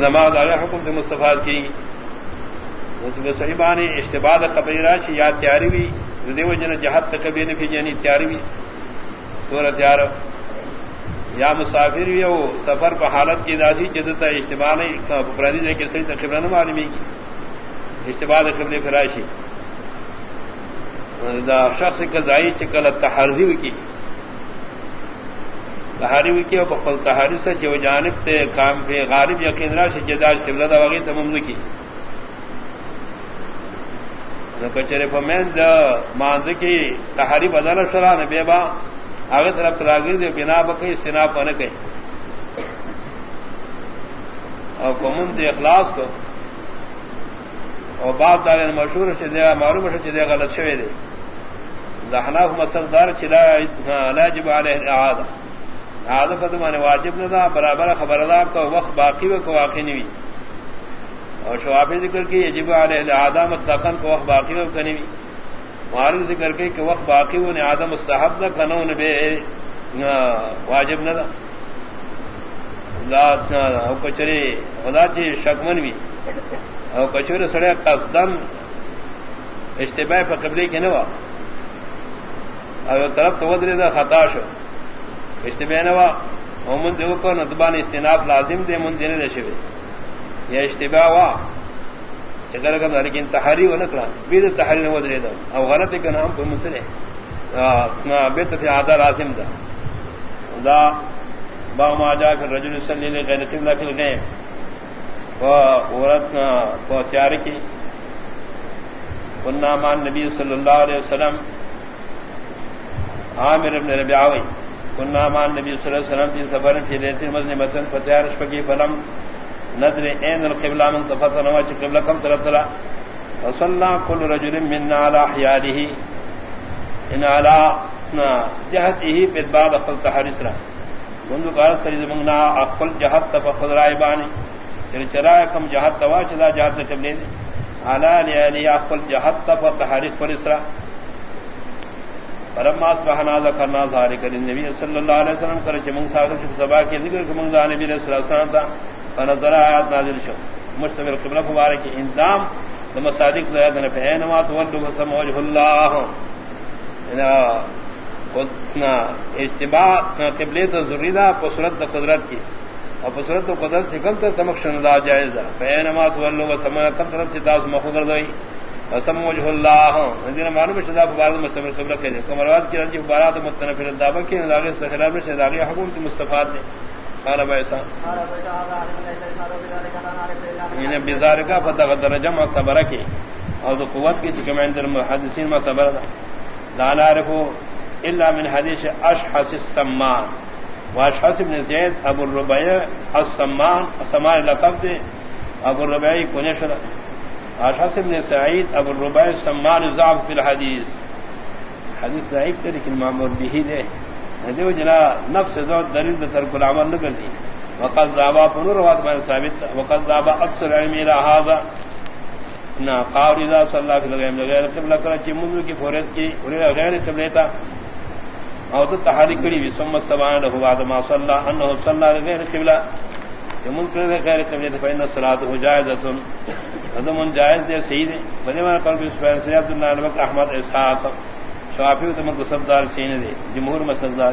نماز آگے حکم سے مستفاد کی صحیح صحیحان اشتباد قبری قبیرہ یا تیاری بھی دیو جن جہاد کبھی نے بھی جنی تیاری بھی سورہ تیار یا مسافر بھی ہو، سفر پر حالت کی داسی جدتا اجتماع پرانی کے صحیح تقریباً نہ معلومی کی اشتباد قبل فراشی شخص کا ذائی چکل تحرزی کی۔ تہاری وکی اور بخل تہاری سے جو جانب تے کام پہ غالب یا کیندرا سے جداج قبلہ دا وغیرہ تمام کی۔ کچرے پمین دا مانز کی تہاری بدل شرا نے بے با، آگے طرف تراغیر دے بنا بکئی سنا پن گئی اور کمن دے اخلاص کو۔ اور باپ دار مشہور سے دے، معلوم سے دے غلط شوے دے۔ دہنا مسلدار چلا لا جب علیہ اعادہ آدم فتمان واجب نہ تھا برابر خبردار کو وقت باقی و کو واقعی نہیں ہوئی اور شوافی ذکر کی یجب علیہ آدم مستقن کو وقت باقی و کنی ہوئی معلوم ذکر کی کہ وقت باقی وہ نے آدم مستحب نہ کھنو نے بے واجب نہ تھا کچری خدا تھی شکمن بھی اور کچوری سڑے قصدن اشتباہ پر قبلے کی نوا اور طرف تو ودری دا خطا شو. اشتبا محمد دیو کو ندبان استناف لازم دے من دینے دے شوی. یا اشتباہ وا چکر کا لیکن تحری و نکلا بید تحری نہ ودرے دا او غلط کا نام کوئی مسئلے بیت فی آدھا لازم دا دا با ما جا کر رجل صلی اللہ غیر قبلہ فی الغیم و عورت کو تیار کی کننا مان نبی صلی اللہ علیہ وسلم عامر ابن ربیعوی کننا مان نبی صلی اللہ علیہ وسلم کی سفر کی لیتی مزنی متن فتیار شپکی فلم ندر این القبلہ من تفت نوا چی قبلہ کم طرف طرح وصلنا کل رجل من علا حیاله ان علا جہته بدباد اقل تحریس را منذ قارت سریز منگنا اقل جہت تفخذ رائبانی چل چرا کم جہت توا چلا جہت قبلی علا لیالی اقل جہت تفخذ تحریس پر اسرا فلما اصبحنا ذكرنا ذلك للنبي صلى الله عليه وسلم قال من صاحب سبا کے ذکر کہ من نبی صلی اللہ علیہ وسلم تھا فنظر آیات نازل شو۔ مستمر قبلہ مبارک انضام لما صادق زیادہ نے پہن ما تولوا فسم وجه الله انا یعنی قلنا اتباع قبلہ تو ضروری تھا صورت قدرت کی۔ اور صورت قدرت سے کم تر سمکش نہ جائز ہے پہن ما تو تولوا فسم کم طرف سے تاس مخدر دوئی قسم وجه اللہ. ندین معلوم شدا بارد مستمر قبلہ کے کمرواد کی رجی بارات متنفر الدعوہ کی نظاغی استخلاف میں شداغی حکومت مستفاد نے. قال بیسا انہیں یعنی بیزار کا فتح درجہ معتبرہ کی. اور قوت کی چکم عند المحدثین معتبرہ دا لا نعرفو الا من حدیث اشحس السمان. واشحس ابن زید ابو الربیع السمان. السمان لقب دے. ابو الربیع کنشدہ آشاس ابن سعید ابو الرباء سمان ضعف فی الحدیث حدیث ضعیف تھے لیکن معمول بھی دے دیو جنا نفس دو دلیل ترک العمل نہ کرتی وقت ذابا پنور وقت میں ثابت. وقت ذابا اکثر علمی رہا ذا نہ قاور اذا صلی اللہ علیہ وسلم غیر قبلہ کرا چی منذ کی فورت کی غیر قبلہ تا. اور تو تحریک کری بھی ثم سبحان له بعد ما صلى. انه صلى غیر قبلہ من کر غیر قبلہ جائز دے، صحیح دے. بنے سے عبد اللہ احمد اسحاق شافی و تمک سبدار سین دے، جمہور مسلدار